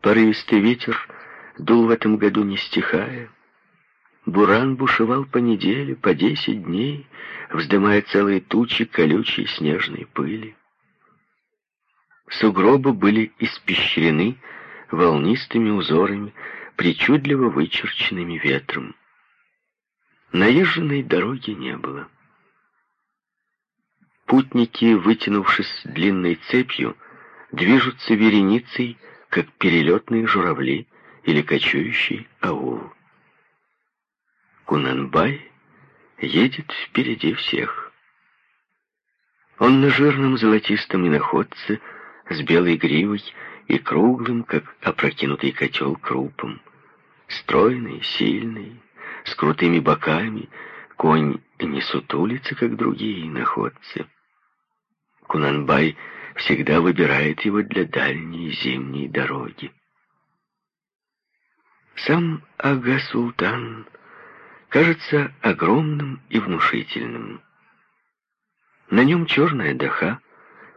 Порывистый ветер дул в этом году не стихая. Буран бушевал по неделе, по десять дней, вздымая целые тучи колючей снежной пыли. Сугробы были испещрены волнистыми узорами, причудливо вычерченными ветром. Наезженной дороги не было. Путники, вытянувшись длинной цепью, движутся вереницей, как перелетные журавли или кочующий аул. Кунанбай едет впереди всех. Он на жирном золотистом иноходце с белой гривой и круглым, как опрокинутый котел, крупом. Стройный, сильный, с крутыми боками, конь не сутулится, как другие иноходцы. Кунанбай всегда выбирает его для дальней зимней дороги. Сам Ага-Султан кажется огромным и внушительным. На нем черная даха,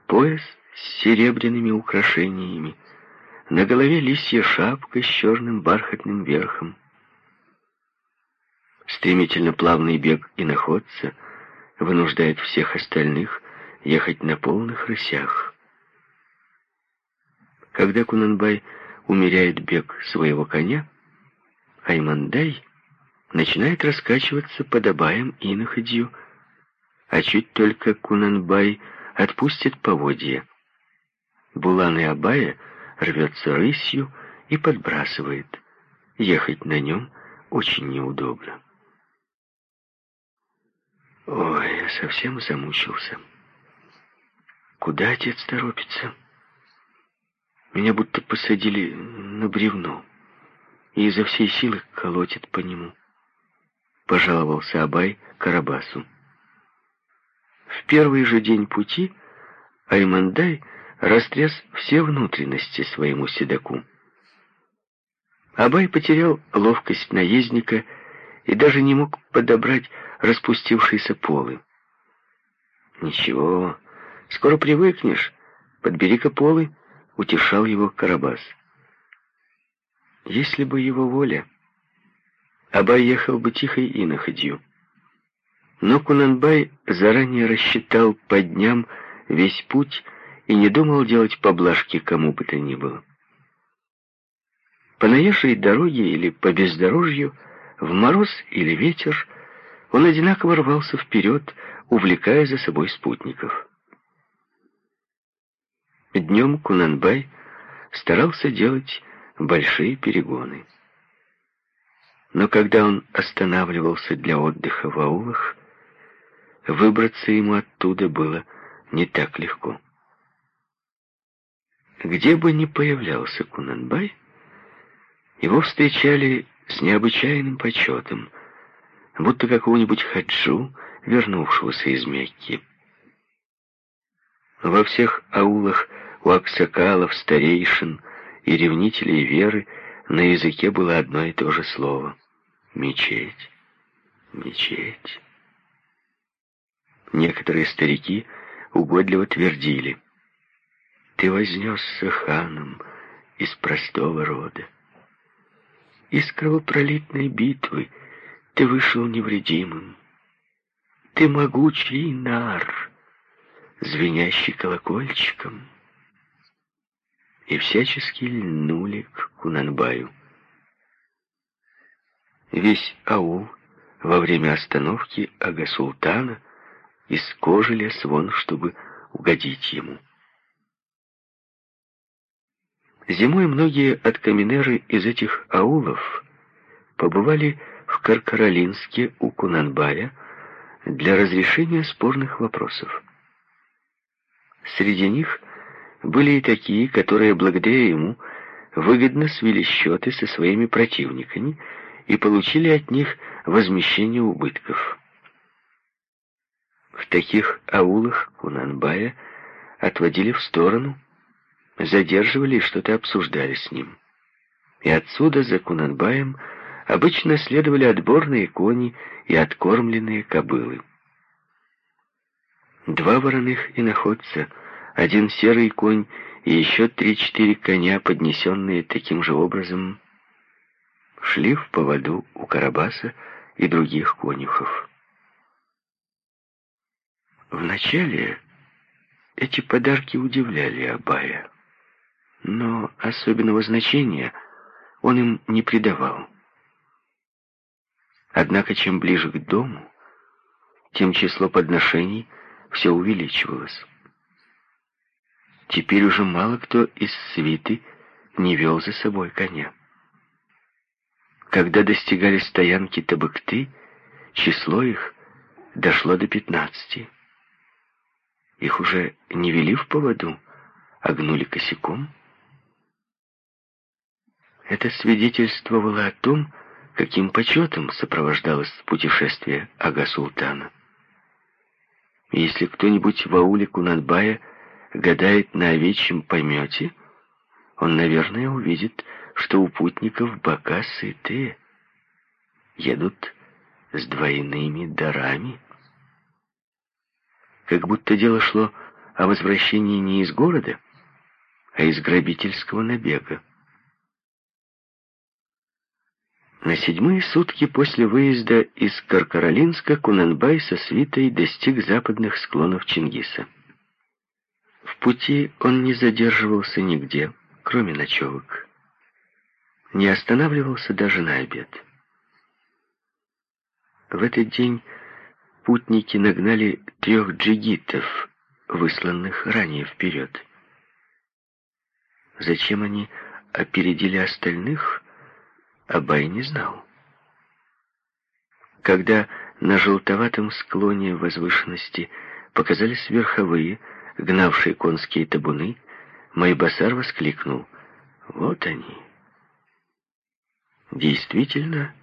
пояс с серебряными украшениями, на голове лисья шапка с черным бархатным верхом. Стремительно плавный бег иноходца вынуждает всех остальных ехать на полных рысях. Когда Кунанбай умеряет бег своего коня, Аймандай начинает раскачиваться под Абаем и находью, а чуть только Кунанбай отпустит поводья. Булан и Абая рвется рысью и подбрасывает. Ехать на нем очень неудобно. Ой, я совсем замучился. Куда отец торопится? Меня будто посадили на бревно и изо всей силы колотит по нему. Пожаловался Абай Карабасу. В первый же день пути Аймандай растряс все внутренности своему седаку. Абай потерял ловкость наездника и даже не мог подобрать распустившиеся полы. «Ничего, Скоро привыкнешь. Подбери-ка полы, утешал его Карабас. Если бы его воля, Абай ехал бы тихой и находью. Но Кунанбай заранее рассчитал по дням весь путь и не думал делать поблажки кому бы то ни было. По наезжей дороге или по бездорожью, в мороз или ветер, он одинаково рвался вперед, увлекая за собой спутников. Днем Кунанбай старался делать большие перегоны. Но когда он останавливался для отдыха в аулах, выбраться ему оттуда было не так легко. Где бы ни появлялся Кунанбай, его встречали с необычайным почетом, будто какого-нибудь хаджу, вернувшегося из Мекки. Во всех аулах у аксакалов, старейшин и ревнителей веры на языке было одно и то же слово — мечеть, мечеть. Некоторые старики угодливо твердили, «Ты вознесся ханом из простого рода. Из кровопролитной битвы ты вышел невредимым. Ты могучий нар, звенящий колокольчиком» и всячески льнули к Кунанбаю. Весь аул во время остановки Ага-Султана из кожи лез вон, чтобы угодить ему. Зимой многие откаминеры из этих аулов побывали в Каркаролинске у Кунанбая для разрешения спорных вопросов. Среди них – были и такие, которые благодаря ему выгодно свели счеты со своими противниками и получили от них возмещение убытков. В таких аулах Кунанбая отводили в сторону, задерживали и что-то обсуждали с ним. И отсюда за Кунанбаем обычно следовали отборные кони и откормленные кобылы. Два вороных иноходца — один серый конь и еще три-четыре коня, поднесенные таким же образом, шли в поводу у Карабаса и других конюхов. Вначале эти подарки удивляли Абая, но особенного значения он им не придавал. Однако, чем ближе к дому, тем число подношений все увеличивалось. Теперь уже мало кто из свиты не вел за собой коня. Когда достигали стоянки табыкты, число их дошло до пятнадцати. Их уже не вели в поводу, а гнули косяком. Это свидетельствовало о том, каким почетом сопровождалось путешествие Ага-Султана. Если кто-нибудь в ауле Кунанбая гадает на овечьем помете, он, наверное, увидит, что у путников бока сытые, едут с двойными дарами. Как будто дело шло о возвращении не из города, а из грабительского набега. На седьмые сутки после выезда из Каркаролинска Кунанбай со свитой достиг западных склонов Чингиса. В пути он не задерживался нигде, кроме ночевок. Не останавливался даже на обед. В этот день путники нагнали трех джигитов, высланных ранее вперед. Зачем они опередили остальных, Абай не знал. Когда на желтоватом склоне возвышенности показались верховые, гнавшие конские табуны, Майбасар воскликнул. «Вот они!» Действительно,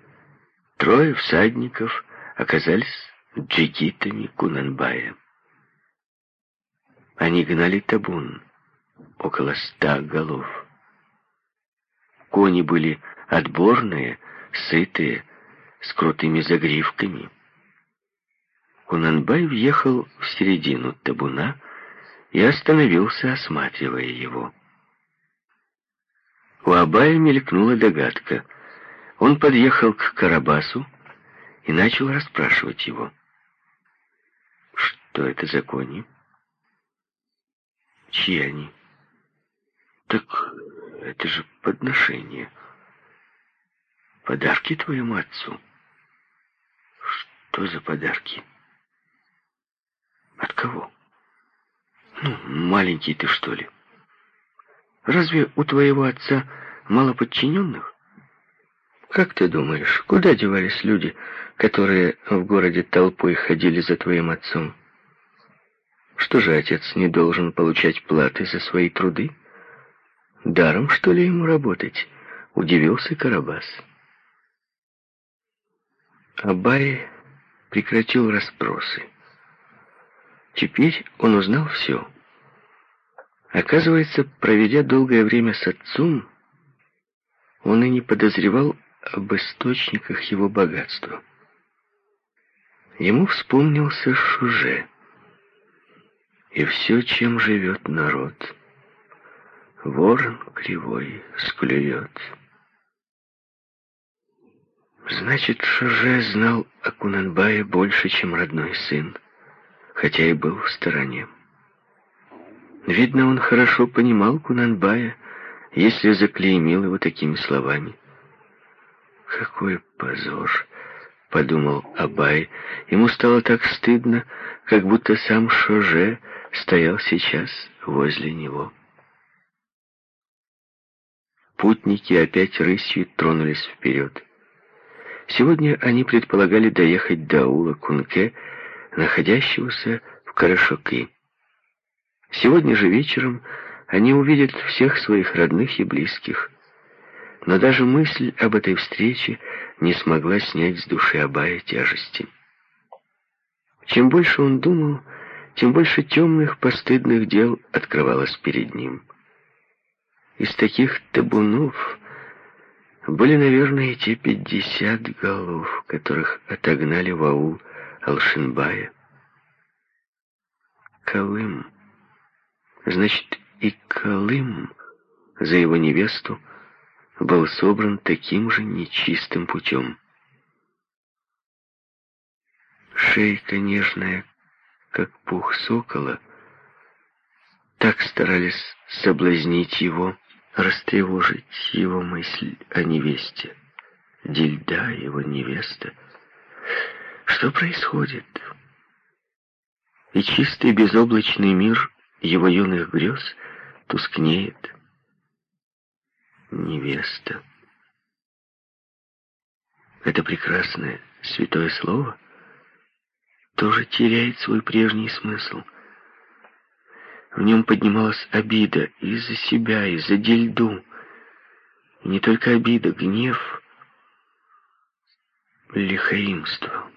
трое всадников оказались джигитами Кунанбая. Они гнали табун, около ста голов. Кони были отборные, сытые, с крутыми загривками. Кунанбай въехал в середину табуна и остановился, осматривая его. У Абая мелькнула догадка. Он подъехал к Карабасу и начал расспрашивать его. «Что это за кони?» «Чьи они?» «Так это же подношение». Подарки твоему отцу? Что за подарки? От кого? Ну, маленький ты, что ли? Разве у твоего отца мало подчиненных? Как ты думаешь, куда девались люди, которые в городе толпой ходили за твоим отцом? Что же отец не должен получать платы за свои труды? Даром, что ли, ему работать? Удивился Карабас. Абай прекратил расспросы. Теперь он узнал все. Оказывается, проведя долгое время с отцом, он и не подозревал об источниках его богатства. Ему вспомнился Шуже и все, чем живет народ. Ворон кривой склюет. Значит, Шоже знал о Кунанбае больше, чем родной сын, хотя и был в стороне. Видно, он хорошо понимал Кунанбая, если заклеймил его такими словами. «Какой позор!» — подумал Абай. Ему стало так стыдно, как будто сам Шоже стоял сейчас возле него. Путники опять рысью тронулись вперед. Сегодня они предполагали доехать до аула Кунке, находящегося в Карашоки. Сегодня же вечером они увидят всех своих родных и близких. Но даже мысль об этой встрече не смогла снять с души Абая тяжести. Чем больше он думал, тем больше темных, постыдных дел открывалось перед ним. Из таких табунов были, наверное, те пятьдесят голов, которых отогнали в аул Алшинбая. Колым. Значит, и Колым за его невесту был собран таким же нечистым путем. Шейка нежная, как пух сокола, так старались соблазнить его, растревожить его мысль о невесте. Дильда, его невеста. Что происходит? И чистый безоблачный мир его юных грез тускнеет. Невеста. Это прекрасное святое слово тоже теряет свой прежний смысл. В нем поднималась обида из-за себя, из-за дельду. И не только обида, гнев, лихаимство.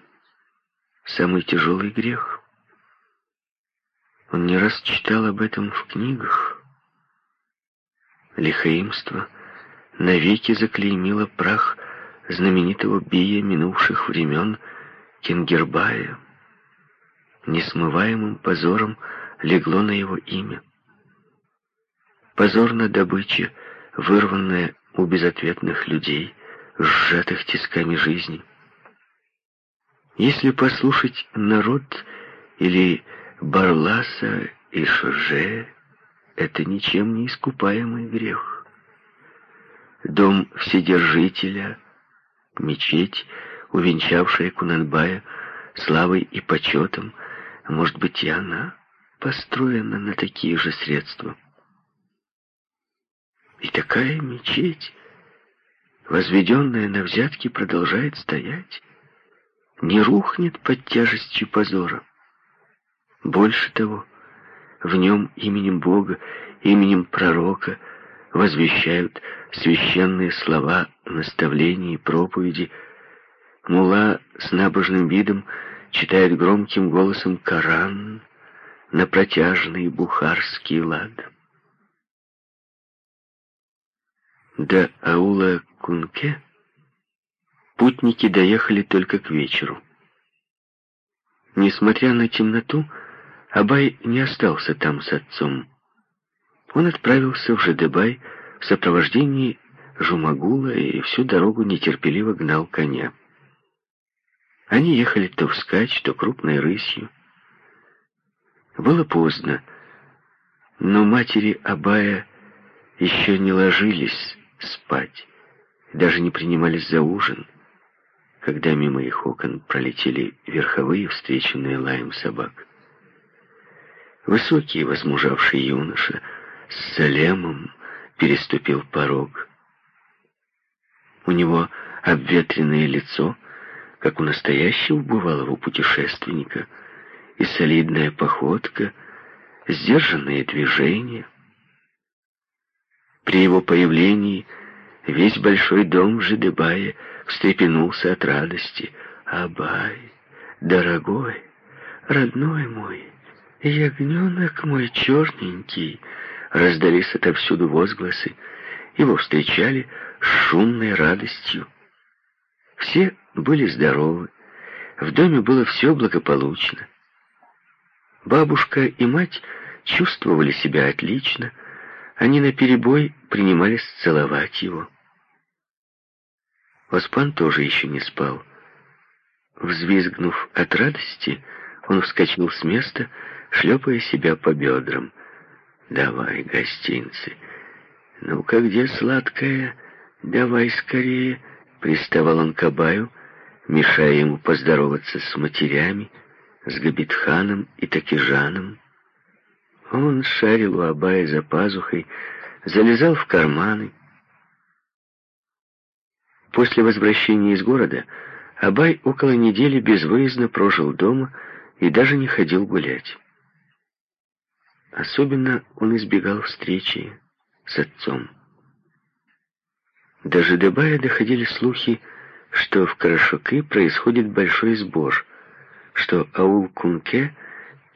Самый тяжелый грех. Он не раз читал об этом в книгах. Лихаимство навеки заклеймило прах знаменитого бия минувших времен Кенгербая. Несмываемым позором легло на его имя. Позор на добыче, вырванная у безответных людей, сжатых тисками жизни. Если послушать народ или Барласа и Шоже, это ничем не искупаемый грех. Дом Вседержителя, мечеть, увенчавшая Кунанбая славой и почетом, может быть, и она построена на такие же средства. И такая мечеть, возведенная на взятки, продолжает стоять, не рухнет под тяжестью позора. Больше того, в нем именем Бога, именем пророка возвещают священные слова наставления и проповеди. Мула с набожным видом читает громким голосом Коран на протяжный бухарский лад. До аула Кунке путники доехали только к вечеру. Несмотря на темноту, Абай не остался там с отцом. Он отправился в Жедебай в сопровождении Жумагула и всю дорогу нетерпеливо гнал коня. Они ехали то вскачь, то крупной рысью. Было поздно, но матери Абая еще не ложились спать, даже не принимались за ужин, когда мимо их окон пролетели верховые, встреченные лаем собак. Высокий возмужавший юноша с Салемом переступил порог. У него обветренное лицо, как у настоящего бывалого путешественника, и солидная походка, сдержанные движения. При его появлении весь большой дом в Жидебае встрепенулся от радости. «Абай, дорогой, родной мой!» «Ягненок мой черненький!» Раздались отовсюду возгласы. Его встречали с шумной радостью. Все были здоровы. В доме было все благополучно. Бабушка и мать чувствовали себя отлично. Они наперебой принимались целовать его. Оспан тоже еще не спал. Взвизгнув от радости, он вскочил с места, шлепая себя по бедрам. «Давай, гостинцы. Ну-ка, где сладкая? Давай скорее!» Приставал он к Абаю, мешая ему поздороваться с матерями, с Габитханом и Такижаном. Он шарил у Абая за пазухой, залезал в карманы. После возвращения из города Абай около недели безвыездно прожил дома и даже не ходил гулять. Особенно он избегал встречи с отцом. До Жидебая доходили слухи, что в Карашуке происходит большой сбор, что аул Кунке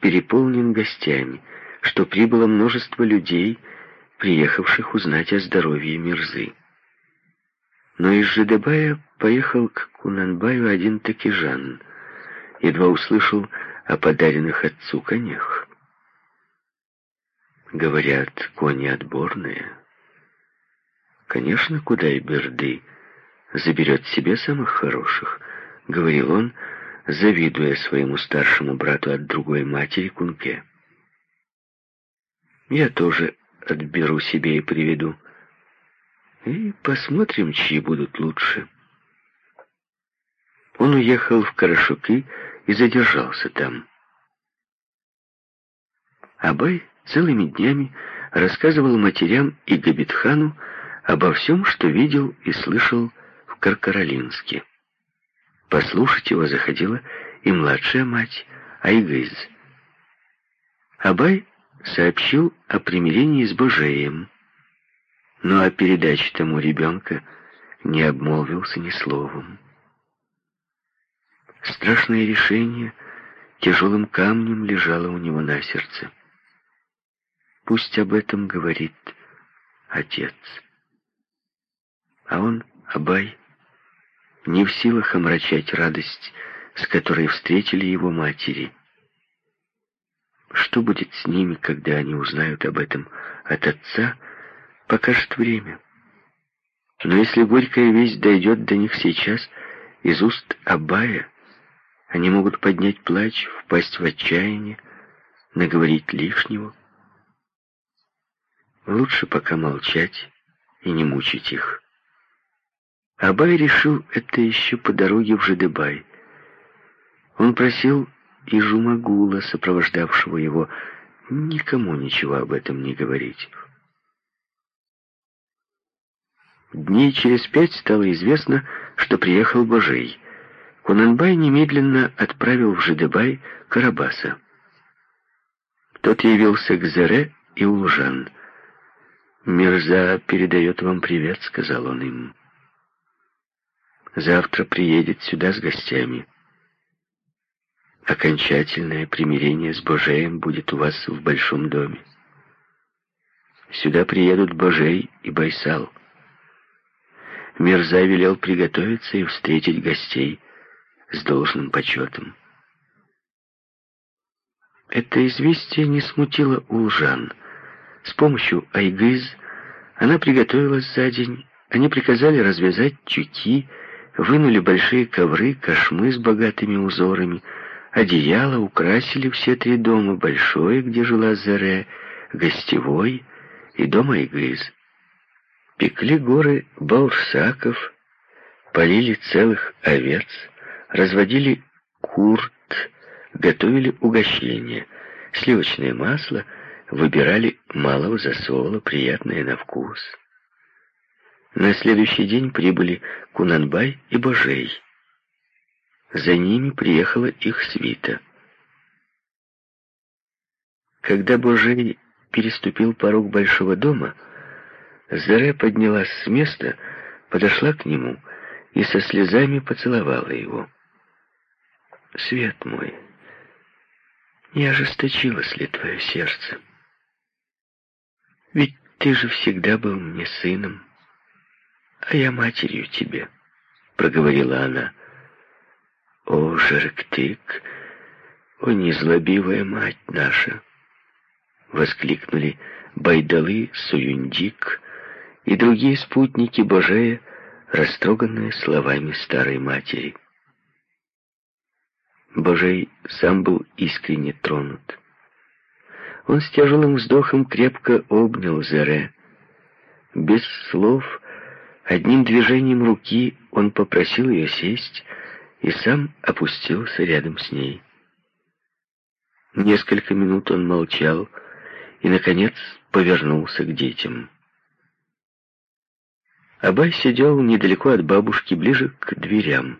переполнен гостями, что прибыло множество людей, приехавших узнать о здоровье Мирзы. Но из Жидебая поехал к Кунанбаю один такижан, едва услышал о подаренных отцу конях. Говорят, кони отборные. Конечно, куда и берды заберет себе самых хороших, говорил он, завидуя своему старшему брату от другой матери Кунке. Я тоже отберу себе и приведу. И посмотрим, чьи будут лучше. Он уехал в Карашуки и задержался там. Абай целыми днями рассказывал матерям и Габитхану обо всем, что видел и слышал в Каркаролинске. Послушать его заходила и младшая мать Айгыз. Абай сообщил о примирении с Божеем, но о передаче тому ребенка не обмолвился ни словом. Страшное решение тяжелым камнем лежало у него на сердце. Пусть об этом говорит отец. А он, Абай, не в силах омрачать радость, с которой встретили его матери. Что будет с ними, когда они узнают об этом от отца, покажет время. Но если горькая весть дойдет до них сейчас из уст Абая, они могут поднять плач, впасть в отчаяние, наговорить лишнего. Лучше пока молчать и не мучить их. Абай решил это еще по дороге в Жидебай. Он просил и Жумагула, сопровождавшего его, никому ничего об этом не говорить. Дней через пять стало известно, что приехал Божей. Кунанбай немедленно отправил в Жидебай Карабаса. Тот явился к Заре и Улжан. «Мирза передает вам привет», — сказал он им. «Завтра приедет сюда с гостями. Окончательное примирение с Божеем будет у вас в большом доме. Сюда приедут Божей и Байсал». Мирза велел приготовиться и встретить гостей с должным почетом. Это известие не смутило Улжан — с помощью айгыз она приготовилась за день. Они приказали развязать тюки, вынули большие ковры, кошмы с богатыми узорами, одеяло, украсили все три дома, большое, где жила Заре, гостевой и дом Айгыз. Пекли горы баурсаков, полили целых овец, разводили курт, готовили угощения, сливочное масло — выбирали малого засола, приятное на вкус. На следующий день прибыли Кунанбай и Божей. За ними приехала их свита. Когда Божей переступил порог большого дома, Заре поднялась с места, подошла к нему и со слезами поцеловала его. «Свет мой, не ожесточилось ли твое сердце?» Ведь ты же всегда был мне сыном, а я матерью тебе, — проговорила она. О, Жерктык, о, незлобивая мать наша! Воскликнули Байдалы, Суюндик и другие спутники Божея, растроганные словами старой матери. Божей сам был искренне тронут. Он с тяжелым вздохом крепко обнял Зере. Без слов, одним движением руки он попросил ее сесть и сам опустился рядом с ней. Несколько минут он молчал и, наконец, повернулся к детям. Абай сидел недалеко от бабушки, ближе к дверям.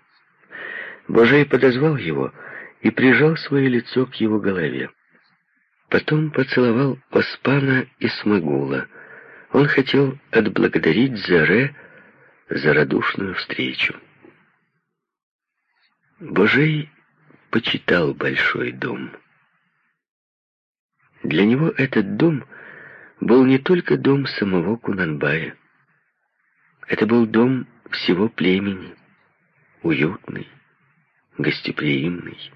Божей подозвал его и прижал свое лицо к его голове. Потом поцеловал Оспана и Смагула. Он хотел отблагодарить Заре за радушную встречу. Божей почитал большой дом. Для него этот дом был не только дом самого Кунанбая. Это был дом всего племени, уютный, гостеприимный.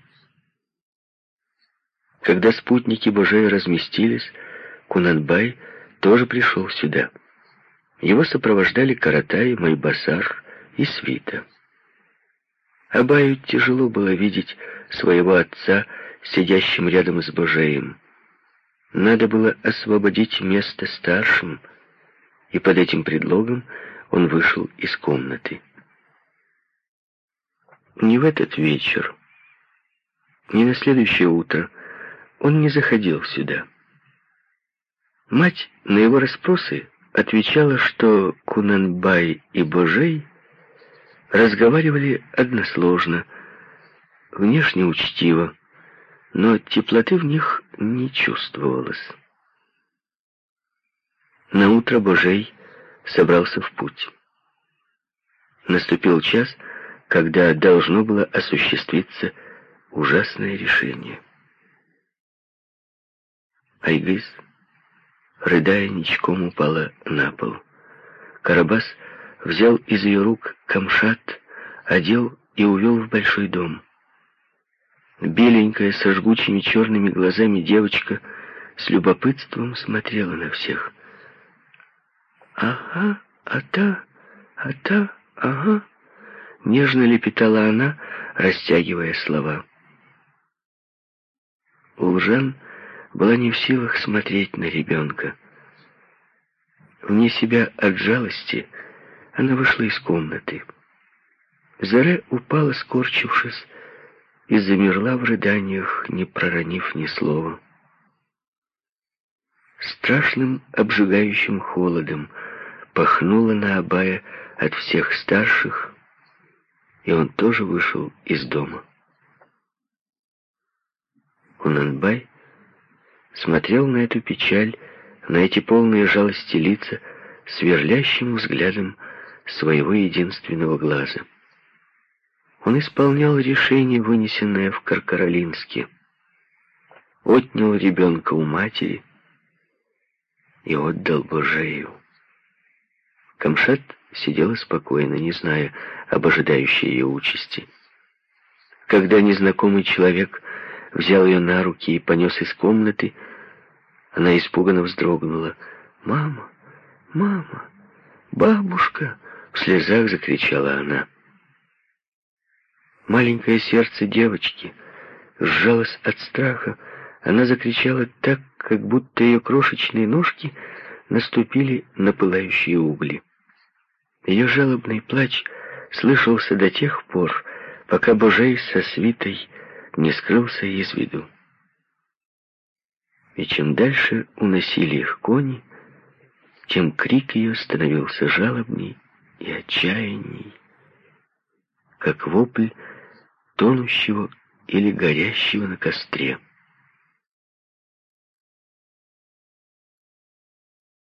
Когда спутники Божея разместились, Кунанбай тоже пришел сюда. Его сопровождали Каратай, Майбасар и Свита. Абаю тяжело было видеть своего отца, сидящим рядом с Божеем. Надо было освободить место старшим, и под этим предлогом он вышел из комнаты. Не в этот вечер, ни на следующее утро он не заходил сюда. Мать на его расспросы отвечала, что Кунанбай и Божей разговаривали односложно, внешне учтиво, но теплоты в них не чувствовалось. На утро Божей собрался в путь. Наступил час, когда должно было осуществиться ужасное решение. Айгыз, рыдая, ничком упала на пол. Карабас взял из ее рук камшат, одел и увел в большой дом. Беленькая, со жгучими черными глазами девочка с любопытством смотрела на всех. «Ага, а та, а та, ага», — нежно лепетала она, растягивая слова. Улжан была не в силах смотреть на ребенка. Вне себя от жалости она вышла из комнаты. Заре упала, скорчившись, и замерла в рыданиях, не проронив ни слова. Страшным обжигающим холодом пахнуло на Абая от всех старших, и он тоже вышел из дома. Кунанбай смотрел на эту печаль, на эти полные жалости лица, сверлящим взглядом своего единственного глаза. Он исполнял решение, вынесенное в Каркаролинске, отнял ребенка у матери и отдал Божею. Камшат сидела спокойно, не зная об ожидающей ее участи. Когда незнакомый человек взял ее на руки и понес из комнаты, она испуганно вздрогнула. «Мама! Мама! Бабушка!» В слезах закричала она. Маленькое сердце девочки сжалось от страха. Она закричала так, как будто ее крошечные ножки наступили на пылающие угли. Ее жалобный плач слышался до тех пор, пока Божей со свитой не скрылся из виду. И чем дальше уносили их кони, тем крик ее становился жалобней и отчаянней, как вопль тонущего или горящего на костре.